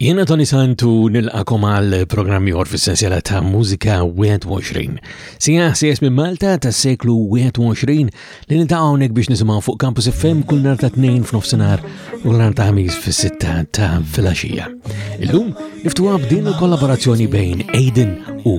Jiena Tony Santu nilqakom għal programm ieħor fis-sensiela ta' Mużika 21. Sija ħsies minn Malta tas-seklu 21 li niltaqgħu hawnhekk biex nisimgħu fuq Campus FM kull nhar ta' tnejn f'nofsinhar u nhar ta' ħamis fis-sitta ta' filgħaxija. Illum niftuha b'din il-kollaborazzjoni bejn Aiden u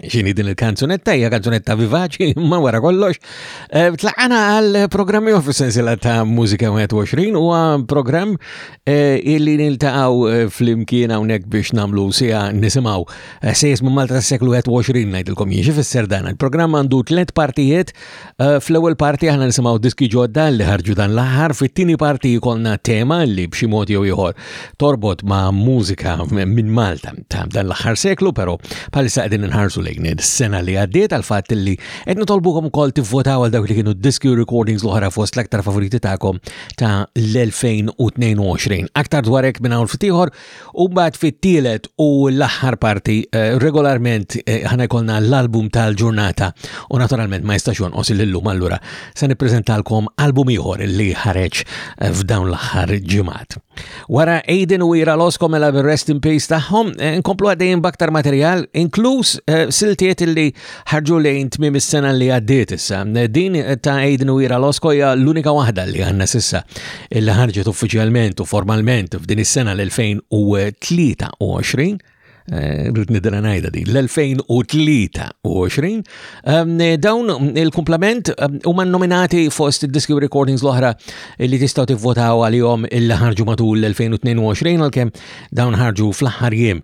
xini din il-kanzunetta, hija kanzunetta vivaċi, ma wara kollox. Eh, Tlaqana għal programmi u fil-sensila ta' Musika 21 u program eh, illi niltaqaw eh, fl-imkien hawnhekk biex namlu sija nisimaw. Se jismu Malta s-seklu 21 ngħidilkom jien xi fisser dan. Il-programm għandu tliet partijiet Eh, fl-ewwel parti aħna nisimgħu diski ġodda li ħarġu dan l-aħħar, fit-tieni parti jkollna tema li b'xi mod jew ieħor torbot ma' mużika minn Malta ta' dan l-aħħar seklu, però bħalissa qegħdin inħarsu lejn is-sena li għaddiet għal fatt li qed nitolbukom ukoll tivvotaw għal dawk li kienu diski u recordings l-oħra fost l-aktar favoriti tagħkom ta' l-2022. Aktar dwarek minn hawn ftit U mbagħad fit-tielet u l-aħħar parti eh, regolarment eh, ħana jkollna l-album tal-ġurnata u naturalment ma jistax jonqos illum allura se nippreżentalkom album ieħor li ħareġ eh, f'dawn l-aħħar ġimgħat. Wara Aiden u ira loskom mela rest in peace tagħhom, nkomplu għaddejjin baktar materjal, inkluż siltiet illi ħarġu lejn tmiem is-sena li għaddiet issa. Din ta' Aiden u Ira Losko hija l-unika waħda li għandna sissa li ħarġet uffiċjalment u formalment f'din is-sena l-2023 Eh, rrit nidra najda di, l-2023. Ehm, dawn il-komplement ehm, u man nominati fost il-diski recordings l-oħra li tistaw tivvotaw għal-jom il-ħarġu matul l-2022 għal-kem dawn ħarġu fl-ħar jiem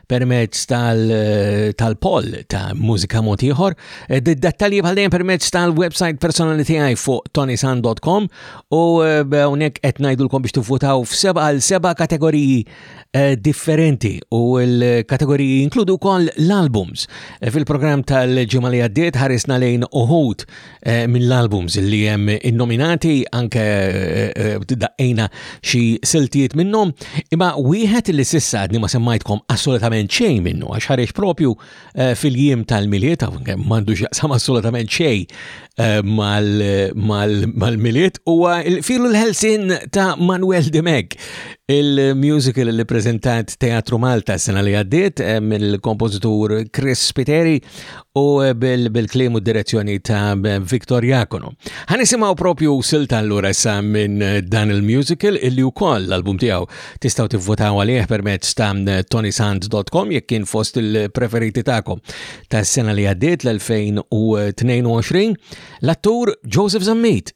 permezz tal-poll ta' mużika mod ieħor. Eh, dettalji bħal dejjem permezz tal-website personali tiegħi fuq tonisan.com u eh, hawnhekk qed ngħidulkom biex tivvutaw f'seba' għal seba' kategoriji eh, differenti u l-kategoriji inkludu wkoll l-albums. Fil-programm tal-ġimgħa li għaddiet ħarisna lejn uħud Eh, minn l-albums li jem innominati anke eh, eh, daqqejna xi siltiet minnhom, imma wieħed li sissa għadni ma semmajtkom assolutament xejn minnu għax ħareġ propju fil-jiem tal-miliet, m'għandux jaqsam assolutament xejn mal-miliet huwa il-filu l-ħelsin ta' Manuel Demek il-musical li prezentat Teatru Malta sena li għaddiet mill-kompozitur Chris Spiteri u bil-klim u direzzjoni ta' Viktor Jakono. Għanisimaw propju silta l-lura sa' minn dan il-musical illi u koll l-album tijaw tistaw tivvotaw għalih permezz ta' tonisand.com jekk kien fost il-preferiti ta'kom ta' sena li għaddit l-2022 l-attur Joseph Zammit.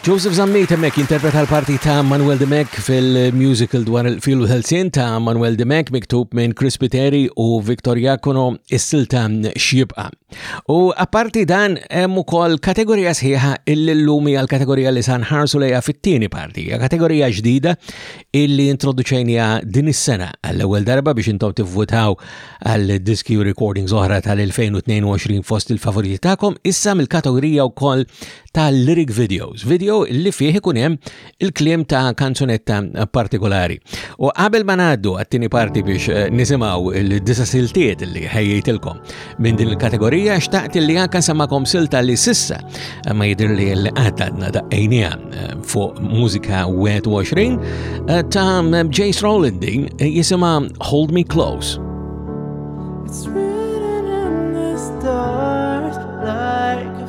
Joseph Zammit hemmhekk jinterpreta l-parti ta' Manuel Dimech fil-musical dwar il-qfil u l-ħelsien ta' Manuel Dimech miktub minn Chris Piteri u Victor Jacono is-silta x'jibqa'. U apparti dan hemm ukoll kategorija sħiħa illi llum hija l-kategorija li sa nħarsu lejha fit-tieni parti. Hija kategorija ġdida illi introduċejniha din is-sena għall-ewwel darba biex intom tivvutaw għal diski u recordings oħra tal-2022 fost il-favoriti tagħkom. Issa mill-kategorija wkoll ta' lyric videos, video li fih ikun hemm il-kliem ta' kanzunetta partikolari. U qabel ma ngħaddu għat-tieni parti biex eh, nisimgħu l-disa siltiet li ħejjejtilkom minn din il-kategorija xtaqt li anke samakom silta li sissa eh, ma jidher li l għadna da' ejnija eh, fuq mużika 21 ta' Jace Rowland din jisimha Hold Me Close. It's written in the stars like a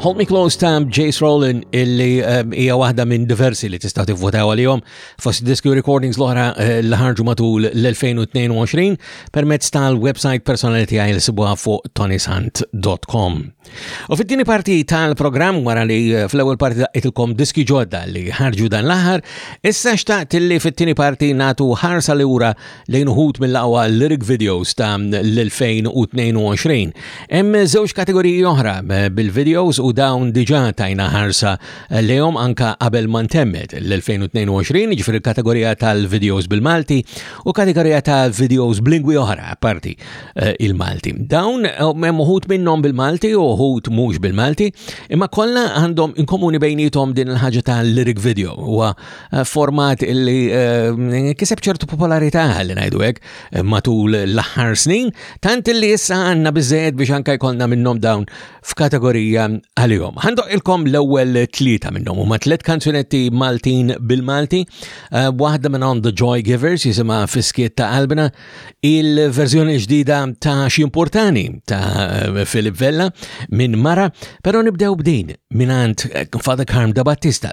Hold Me Close ta' Jace Rowland illi ehm, hija waħda minn diversi li tista' tivvotaw għalihom fost diski recordings l-oħra eh, li ħarġu matul l-2022 permezz tal-website personali tiegħi li sibuha fuq tonisant.com. U fit-tieni parti tal-programm wara li eh, fl-ewwel parti daqqitilkom diski ġodda li ħarġu dan l-aħħar, issa xtaqt illi fit-tieni parti natu ħarsa lura lejn uħud mill-aqwa lyric videos ta' l-2022. Hemm żewġ kategoriji oħra eh, bil-videos u dawn diġà tajna ħarsa eh, lejhom anka qabel ma ntemmet l-2022, ġifier kategorija tal-videos bil-Malti u kategorija ta' videos b'lingwi oħra parti eh, il-Malti. Dawn hemm uħud minnhom bil-Malti u uħud mhux bil-Malti, imma kollha għandhom inkomuni bejnietom din il-ħaġa tal-lyric video. Huwa Eh, format li eh, kiseb ċertu popolarità li ngħidu hekk eh, matul l-aħħar snin, tant li issa għandna biżejjed biex anke jkollna minnhom dawn f'kategorija għalihom. Ħandoq ilkom l-ewwel tlieta minnhom huma tliet kanzunetti Maltin bil-Malti, waħda minn On the Joy Givers jisimha Fiskiet ta' Albina, il-verżjoni ġdida ta' xi importani ta' Filip Vella minn Mara, però nibdew b'din minn Father Karm da Battista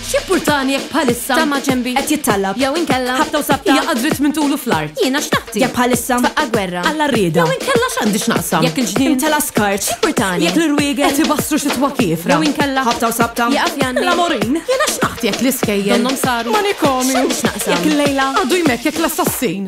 X'jimpurtani jekk bħalissa ta' maġenbi qed jittallab jew inkella ħabta u sabta jaqa' dritt minn tulu fl-art? Jiena x'taħti jekk bħalissa tfaqqa' gwerra għal Arrieda jew inkella x'għandi x'naqsam jekk il-ġnien imtela' skart? X'jimpurtani jekk l-irwiegel qed ibassru xitwa kiefra jew inkella ħabta u sabta jaqa' f'janni l-għamorin? Jiena x'naħti jekk l-iskejjel donnhom saru manikomju? X'għandi x'naqsam jekk illejla għadu jmekk jekk l-assassin?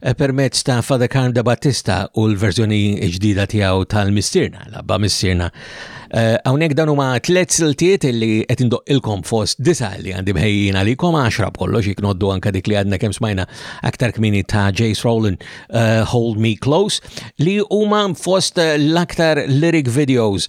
eh, permezz ta' Father Carm da Battista u l-verżjoni ġdida tiegħu tal-Missirna, l-Abba Missirna. Eh, hawnhekk dan huma tliet siltiet li qed indoqqilkom fost disa li għandi mħejjin għalikom għaxra b'kollox jiknoddu anke dik li għadna kemm smajna aktar kmini ta' Jace Rowland eh, Hold Me Close li huma fost l-aktar lyric videos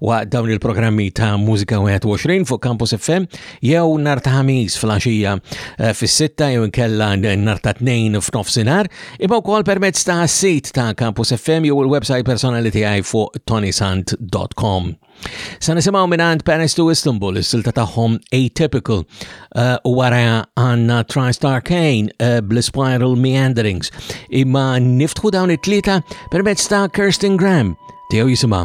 waqt dawn il-programmi ta' Mużika 21 fuq Campus FM jew nar ta' ħamis fl-axija eh, fis-sitta jew inkella nar ta' tnejn f'nofsinhar, imma wkoll permezz ta' sit ta' Campus FM jew il-website personali tiegħi fuq tonisant.com. Sa nisimgħu minn Paris to Istanbul, is-silta tagħhom Atypical eh, u wara għandna TriStar Kane eh, bl-Spiral Meanderings. Imma niftħu dawn it-tlieta permezz ta' Kirsten Graham tiegħu jisimha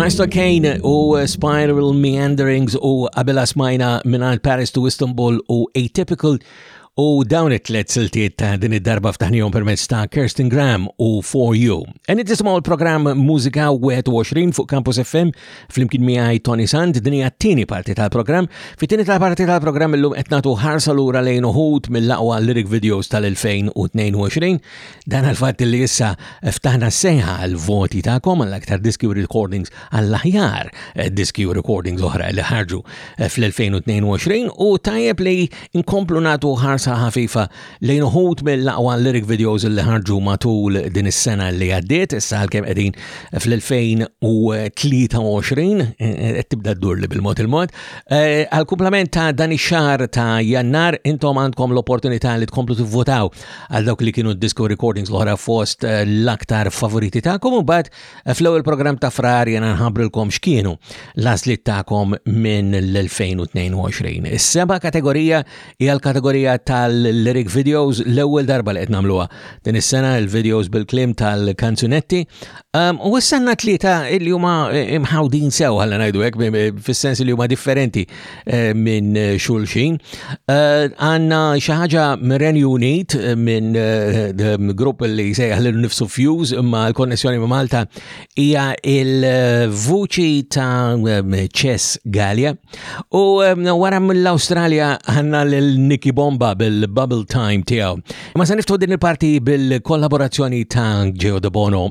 Christ Kane u uh, Spiral Meanderings u qabela smajna minn Paris to Istanbul u Atypical U dawn it-tlet siltiet ta' din id-darba ftaħnihom permezz ta' Kirsten Graham u For You. Għan tisimgħu l-programm Mużika 21 fuq Campus FM flimkien miegħi Tony Sand din hija t-tieni parti tal-programm. Fit-tieni tal-parti tal-programm illum qed nagħtu ħarsa lura lejn uħud mill-aqwa lyric videos tal-2022 Dan għal-fatt li issa ftaħna s-sejħa għal-voti ta'kom għall-aktar diski u recordings għall-aħjar eh, diski u recordings oħra li ħarġu eh, fl-2022 u tajjeb li inkomplu natu ħarsa ħafifa lejn uħut mill-aqwa lyric videos li ħarġu matul din is-sena li għaddiet, issa għal-kem edin fl-2023 eh, tibda d-dur li bil-mod il-mod. Għal-kumplament ta' dan ix-xar ta' jannar intom għandkom l-opportunità li tkomplu tivvotaw għal dawk li kienu disco recordings l-oħra fost eh, l-aktar favoriti ta'kom u bad eh, fl-ewwel program ta' frar jena nħabrilkom x'kienu l-għażliet ta'kom minn l-2022. Is-seba' kategorija hija l-kategorija tal-lyric videos l-ewwel darba li qed nagħmluha. Din is-sena l-videos bil-klim tal-kanzunetti ehm, u s-sanna tlieta li huma eh, imħawdin sew ħalla ngħidu hekk fis-sens li huma differenti Eh, minn eh, xulxin. Eh, għanna xaħġa mir-Renju Unit minn grupp li sejħ l nifsu Fuse imma l-konnessjoni ma' Malta hija il-vuċi ta' Chess Gallia u wara mill-Awstralja għanna l-Nicky Bomba bil-Bubble Time tiegħu. Ma se niftu din il-parti bil-kollaborazzjoni ta' Geo De Bono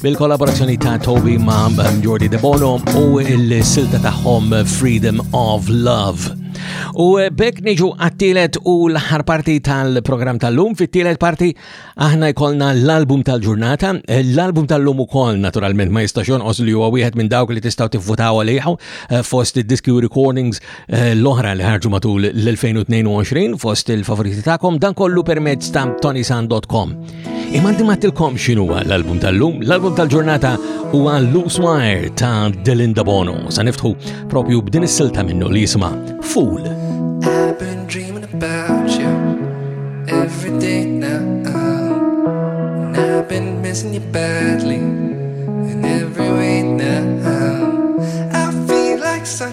Bil-kollaborazzjoni ta' Toby ma' Jordi De Bono u il-silta tagħhom Freedom of Love. U eh, bekk niġu għattilet u l-ħar parti tal-program tal-lum, fit-tielet parti aħna jkollna l-album tal-ġurnata, eh, l-album tal-lum u koll naturalment ma jistaxon os li huwa wieħed minn dawk li tistaw tifutaw għaliħu eh, fost id-diski u recordings Eh, l-oħra li ħarġu matul l-2022 fost il-favoriti ta'kom dan kollu permezz ta' tonisan.com. Imma dimattilkom xinu l-album tal-lum, l-album tal-ġurnata u għal Loose Wire ta' Delinda Bono. Sa' niftħu propju b'din is-silta minnu li jisma' Fool. I've been dreaming about you every day now and I've been missing you badly in every way now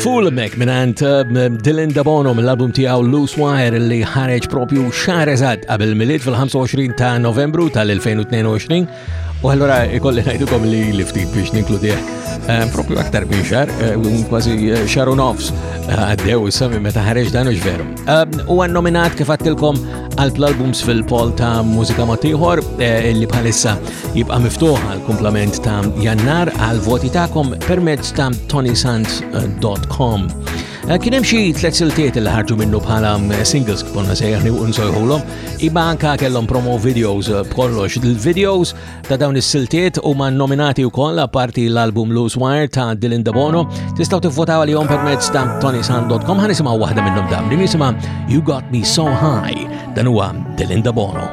Full Mac minant uh, Dylan Dabono mill-album tiegħu Loose Wire li ħareġ propju xahar eżatt qabel miliet fil-25 ta' Novembru tal-2022 u allura ikolli ngħidukom li liftit biex ninkludih uh, propju aktar minn xar, uh, kważi xar u nofs għaddew issa minn meta ħareġ dan u ġveru. Um, u għannominat kif għattilkom għal-albums fil-pol ta' mużika matiħor li bħalissa Jibqa' miftuħ għal kumplament ta' Jannar għal voti tagħkom permezz ta' tonysant.com. Eh, kien hemm xi tliet siltiet li ħarġu minnu bħala eh, singles kif konna sejħni u nsojħulhom, imma anke kellhom promo videos eh, b'kollox. Il-videos ta' dawn is-siltiet huma nominati wkoll apparti l-album Loose Wire ta' Dylan Dabono. Tistgħu tivvotaw għalihom permezz ta' tonisan.com ħan nisimgħu waħda minnhom dam li nisimha You Got Me So High dan huwa Dylan Dabono.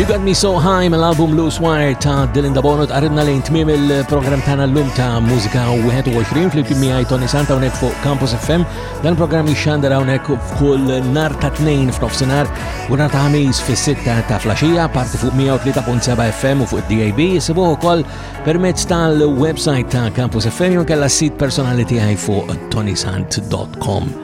You Got Me So High mill-album Loose Wire ta' Dylan Dabono tqarribna lejn tmiem il-programm tagħna llum ta' Mużika 21 fl-imkien miegħi Tony Santa hawnhekk fuq Campus FM. Dan programm jixxandar hawnhekk f'kull nar ta' tnejn f'nofsinhar u nar ta' ħamis fis-sitta ta' flaxija parti fuq 103.7 FM u fuq DAB isibuh ukoll permezz tal-website ta' Campus FM jew kellha sit personali tiegħi fuq tonysant.com.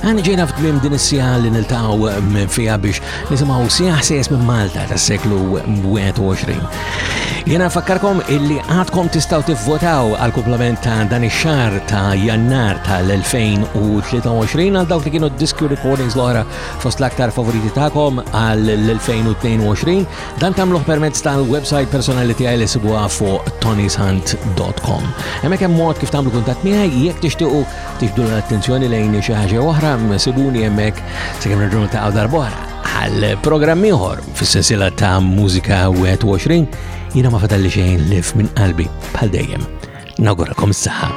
Għan ġejna f'tmim din is-sija li niltaw minn fija biex nisimaw sija ħsies minn Malta tas-seklu 21. Jena fakkarkom illi għadkom tistaw tivvotaw għal komplement ta' dan ix-xar ta' jannar tal-2023 għal dawk li kienu diski recordings l-oħra fost l-aktar favoriti ta'kom għal l-2022 dan tamluħ permezz tal-website personali tiegħi li sibuha fuq tonyshunt.com. Hemmhekk hemm mod kif tagħmlu kuntatt miegħi jekk tixtiequ Tixdu l-attenzjoni lejn xi ħaġa oħra, sibuni hemmhekk sakemm nerġgħu niltaqgħu darb'oħra għal programm ieħor fis-sensiela ta' Mużika 21 jiena ma fadalli xejn lif minn qalbi bħal dejjem. Nawgurakom s-saħħa.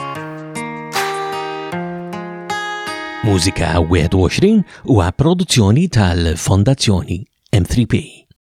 Mużika 21 huwa produzzjoni tal-Fondazzjoni M3P.